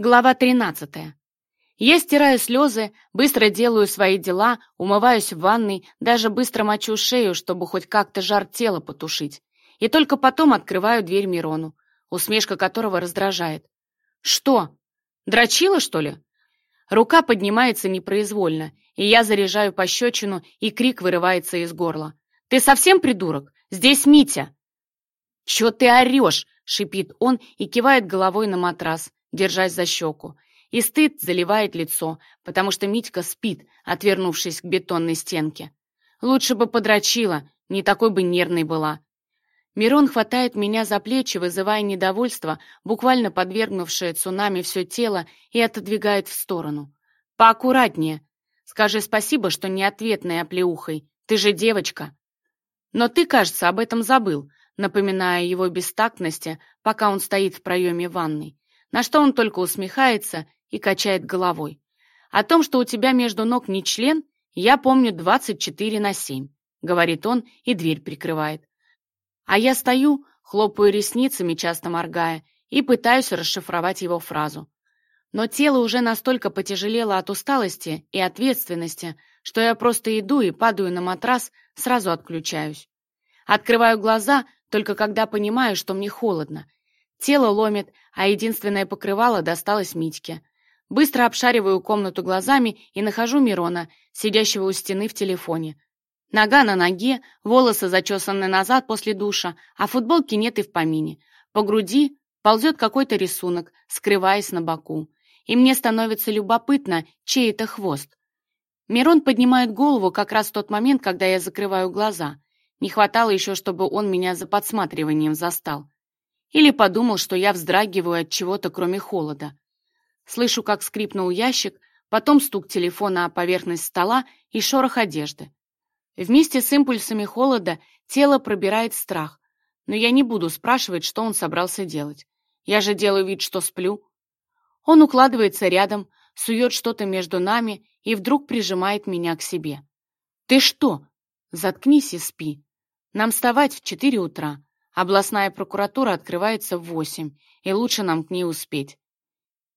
Глава 13. Я стираю слезы, быстро делаю свои дела, умываюсь в ванной, даже быстро мочу шею, чтобы хоть как-то жар тела потушить. И только потом открываю дверь Мирону, усмешка которого раздражает. «Что? Дрочила, что ли?» Рука поднимается непроизвольно, и я заряжаю пощечину, и крик вырывается из горла. «Ты совсем придурок? Здесь Митя!» Чё ты орёшь? шипит он и кивает головой на матрас держась за щеку. И стыд заливает лицо, потому что Митька спит, отвернувшись к бетонной стенке. Лучше бы подрочила, не такой бы нервной была. Мирон хватает меня за плечи, вызывая недовольство, буквально подвергнувшее цунами все тело, и отодвигает в сторону. «Поаккуратнее. Скажи спасибо, что не ответная оплеухой. Ты же девочка». «Но ты, кажется, об этом забыл», напоминая его бестактности, пока он стоит в проеме ванной. на что он только усмехается и качает головой. О том, что у тебя между ног не член, я помню 24 на 7, говорит он и дверь прикрывает. А я стою, хлопаю ресницами, часто моргая, и пытаюсь расшифровать его фразу. Но тело уже настолько потяжелело от усталости и ответственности, что я просто иду и падаю на матрас, сразу отключаюсь. Открываю глаза, только когда понимаю, что мне холодно, Тело ломит, а единственное покрывало досталось Митьке. Быстро обшариваю комнату глазами и нахожу Мирона, сидящего у стены в телефоне. Нога на ноге, волосы зачесаны назад после душа, а футболки нет и в помине. По груди ползет какой-то рисунок, скрываясь на боку. И мне становится любопытно, чей это хвост. Мирон поднимает голову как раз в тот момент, когда я закрываю глаза. Не хватало еще, чтобы он меня за подсматриванием застал. Или подумал, что я вздрагиваю от чего-то, кроме холода. Слышу, как скрипнул ящик, потом стук телефона о поверхность стола и шорох одежды. Вместе с импульсами холода тело пробирает страх, но я не буду спрашивать, что он собрался делать. Я же делаю вид, что сплю. Он укладывается рядом, сует что-то между нами и вдруг прижимает меня к себе. «Ты что? Заткнись и спи. Нам вставать в четыре утра. Областная прокуратура открывается в восемь, и лучше нам к ней успеть.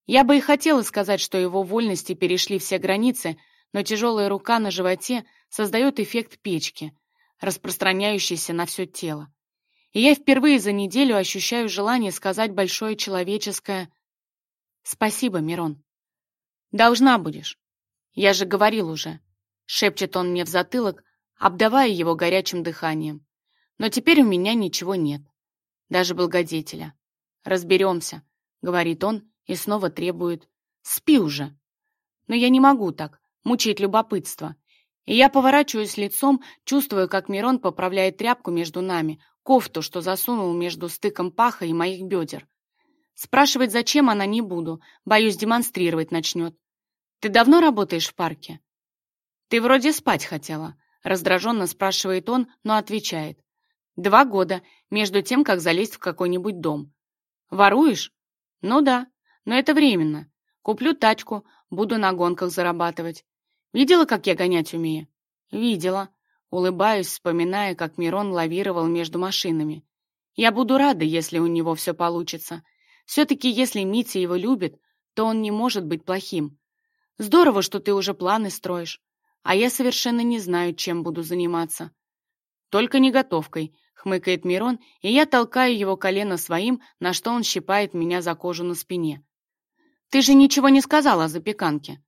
Я бы и хотела сказать, что его вольности перешли все границы, но тяжелая рука на животе создает эффект печки, распространяющейся на все тело. И я впервые за неделю ощущаю желание сказать большое человеческое «Спасибо, Мирон». «Должна будешь. Я же говорил уже», — шепчет он мне в затылок, обдавая его горячим дыханием. Но теперь у меня ничего нет. Даже благодетеля. «Разберемся», — говорит он и снова требует. «Спи уже». Но я не могу так. мучить любопытство. И я поворачиваюсь лицом, чувствуя, как Мирон поправляет тряпку между нами, кофту, что засунул между стыком паха и моих бедер. Спрашивать, зачем она, не буду. Боюсь, демонстрировать начнет. «Ты давно работаешь в парке?» «Ты вроде спать хотела», — раздраженно спрашивает он, но отвечает. Два года, между тем, как залезть в какой-нибудь дом. Воруешь? Ну да, но это временно. Куплю тачку, буду на гонках зарабатывать. Видела, как я гонять умею? Видела. Улыбаюсь, вспоминая, как Мирон лавировал между машинами. Я буду рада, если у него все получится. Все-таки, если Митя его любит, то он не может быть плохим. Здорово, что ты уже планы строишь. А я совершенно не знаю, чем буду заниматься. «Только не готовкой», — хмыкает Мирон, и я толкаю его колено своим, на что он щипает меня за кожу на спине. «Ты же ничего не сказала о запеканке».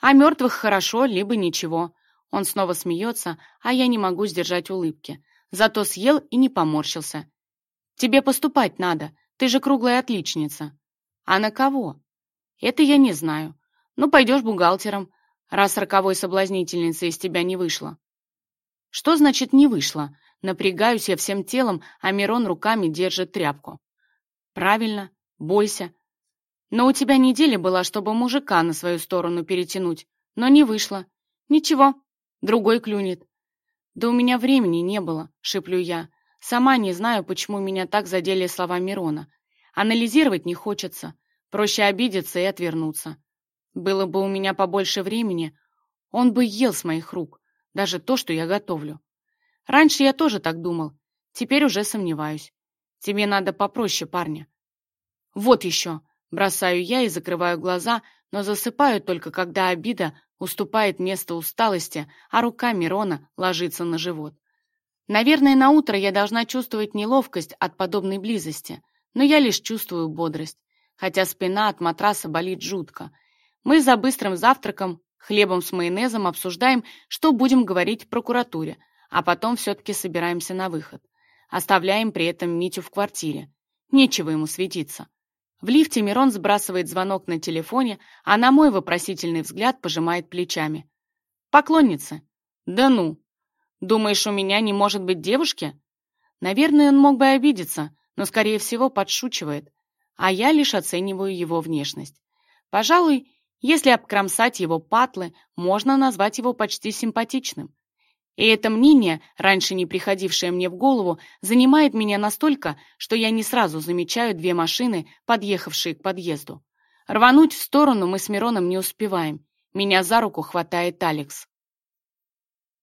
«А мертвых хорошо, либо ничего». Он снова смеется, а я не могу сдержать улыбки. Зато съел и не поморщился. «Тебе поступать надо, ты же круглая отличница». «А на кого?» «Это я не знаю. Ну, пойдешь бухгалтером, раз роковой соблазнительница из тебя не вышло. Что значит «не вышло»? Напрягаюсь я всем телом, а Мирон руками держит тряпку. Правильно, бойся. Но у тебя неделя была, чтобы мужика на свою сторону перетянуть, но не вышло. Ничего, другой клюнет. Да у меня времени не было, шиплю я. Сама не знаю, почему меня так задели слова Мирона. Анализировать не хочется. Проще обидеться и отвернуться. Было бы у меня побольше времени, он бы ел с моих рук даже то, что я готовлю. Раньше я тоже так думал, теперь уже сомневаюсь. Тебе надо попроще, парня. Вот еще, бросаю я и закрываю глаза, но засыпаю только, когда обида уступает место усталости, а рука Мирона ложится на живот. Наверное, на утро я должна чувствовать неловкость от подобной близости, но я лишь чувствую бодрость, хотя спина от матраса болит жутко. Мы за быстрым завтраком Хлебом с майонезом обсуждаем, что будем говорить в прокуратуре, а потом все-таки собираемся на выход. Оставляем при этом Митю в квартире. Нечего ему светиться. В лифте Мирон сбрасывает звонок на телефоне, а на мой вопросительный взгляд пожимает плечами. «Поклонницы?» «Да ну! Думаешь, у меня не может быть девушки?» Наверное, он мог бы обидеться, но, скорее всего, подшучивает. А я лишь оцениваю его внешность. Пожалуй, если обкромсать его патлы, можно назвать его почти симпатичным. И это мнение, раньше не приходившее мне в голову, занимает меня настолько, что я не сразу замечаю две машины, подъехавшие к подъезду. Рвануть в сторону мы с Мироном не успеваем. Меня за руку хватает Алекс.